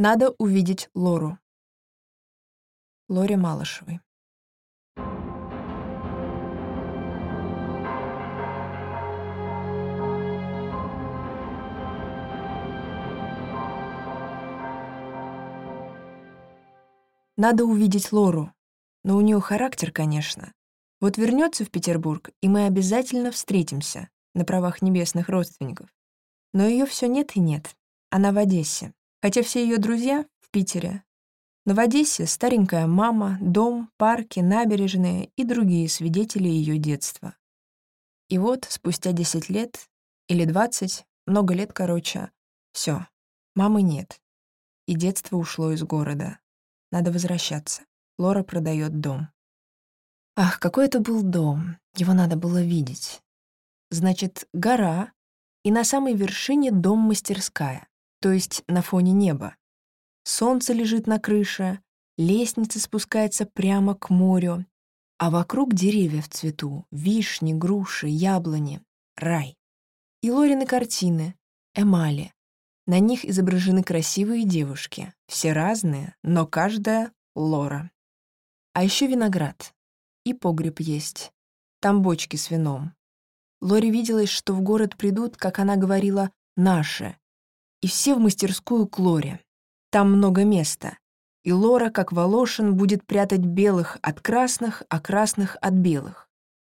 Надо увидеть Лору. Лоре Малышевой. Надо увидеть Лору. Но у нее характер, конечно. Вот вернется в Петербург, и мы обязательно встретимся на правах небесных родственников. Но ее все нет и нет. Она в Одессе. Хотя все ее друзья в Питере. Но в Одессе старенькая мама, дом, парки, набережные и другие свидетели ее детства. И вот, спустя 10 лет, или 20, много лет, короче, все, мамы нет. И детство ушло из города. Надо возвращаться. Лора продает дом. Ах, какой это был дом. Его надо было видеть. Значит, гора, и на самой вершине дом-мастерская, то есть на фоне неба. Солнце лежит на крыше, лестница спускается прямо к морю, а вокруг деревья в цвету, вишни, груши, яблони, рай. И Лорины картины, эмали, на них изображены красивые девушки, все разные, но каждая — Лора. А еще виноград. И погреб есть. Там бочки с вином. Лоре виделось, что в город придут, как она говорила, «наши». И все в мастерскую к Лоре. Там много места. И Лора, как Волошин, будет прятать белых от красных, а красных от белых.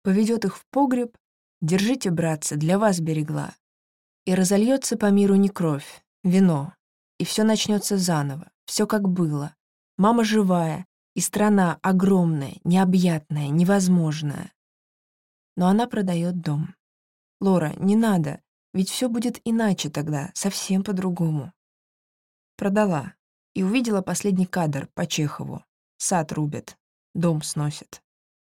Поведет их в погреб. «Держите, братцы, для вас берегла и разольется по миру не кровь, вино, и все начнется заново, все как было. Мама живая, и страна огромная, необъятная, невозможная. Но она продает дом. Лора, не надо, ведь все будет иначе тогда, совсем по-другому. Продала и увидела последний кадр по Чехову. Сад рубят, дом сносят.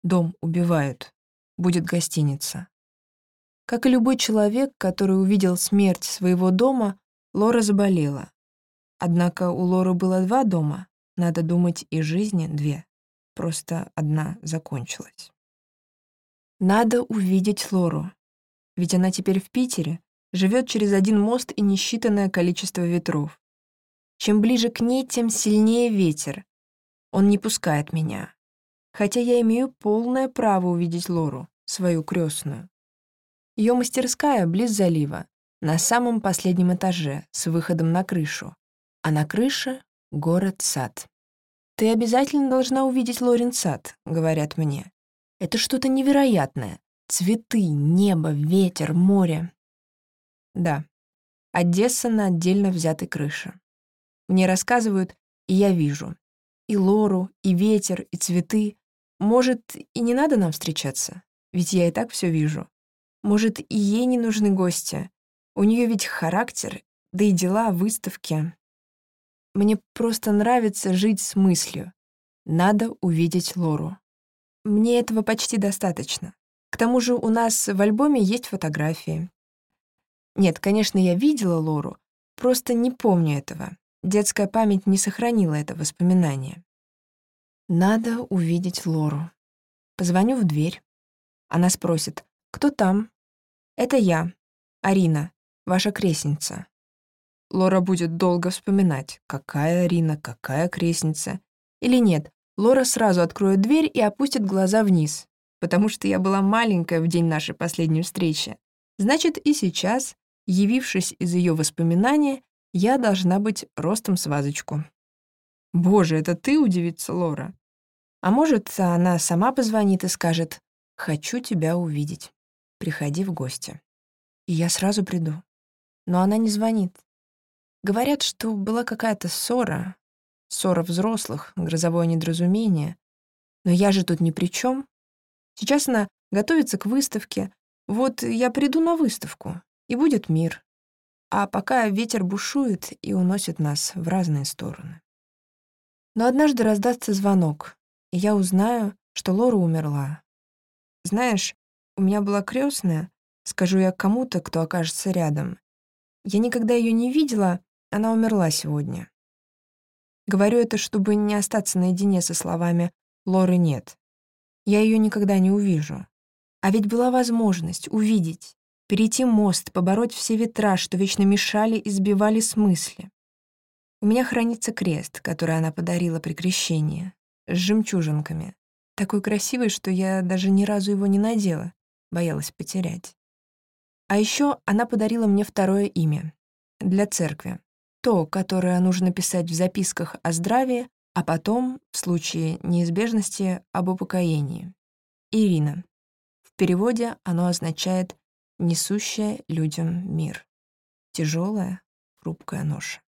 Дом убивают. Будет гостиница. Как и любой человек, который увидел смерть своего дома, Лора заболела. Однако у Лоры было два дома, надо думать, и жизни две. Просто одна закончилась. Надо увидеть Лору. Ведь она теперь в Питере, живет через один мост и несчитанное количество ветров. Чем ближе к ней, тем сильнее ветер. Он не пускает меня. Хотя я имею полное право увидеть Лору, свою крестную. Ее мастерская близ залива, на самом последнем этаже, с выходом на крышу. А на крыше — город-сад. «Ты обязательно должна увидеть Лорин сад», — говорят мне. «Это что-то невероятное. Цветы, небо, ветер, море». Да, Одесса на отдельно взятой крыше. Мне рассказывают, и я вижу. И Лору, и ветер, и цветы. Может, и не надо нам встречаться? Ведь я и так все вижу. Может, и ей не нужны гости. У нее ведь характер, да и дела, выставки. Мне просто нравится жить с мыслью. Надо увидеть Лору. Мне этого почти достаточно. К тому же у нас в альбоме есть фотографии. Нет, конечно, я видела Лору, просто не помню этого. Детская память не сохранила это воспоминание. Надо увидеть Лору. Позвоню в дверь. Она спросит, кто там? «Это я, Арина, ваша крестница». Лора будет долго вспоминать, какая Арина, какая крестница. Или нет, Лора сразу откроет дверь и опустит глаза вниз, потому что я была маленькая в день нашей последней встречи. Значит, и сейчас, явившись из ее воспоминания, я должна быть ростом с вазочку. «Боже, это ты?» — удивится Лора. А может, она сама позвонит и скажет «Хочу тебя увидеть». Приходи в гости. И я сразу приду. Но она не звонит. Говорят, что была какая-то ссора. Ссора взрослых, грозовое недоразумение. Но я же тут ни при чем. Сейчас она готовится к выставке. Вот я приду на выставку, и будет мир. А пока ветер бушует и уносит нас в разные стороны. Но однажды раздастся звонок, и я узнаю, что Лора умерла. Знаешь, у меня была крестная, скажу я кому-то, кто окажется рядом. Я никогда ее не видела, она умерла сегодня. Говорю это, чтобы не остаться наедине со словами «Лоры нет». Я ее никогда не увижу. А ведь была возможность увидеть, перейти мост, побороть все ветра, что вечно мешали и сбивали с мысли. У меня хранится крест, который она подарила при крещении, с жемчужинками. Такой красивый, что я даже ни разу его не надела, боялась потерять. А еще она подарила мне второе имя для церкви. То, которое нужно писать в записках о здравии, а потом, в случае неизбежности, об упокоении. Ирина. В переводе оно означает «несущая людям мир». Тяжелая, хрупкая ноша.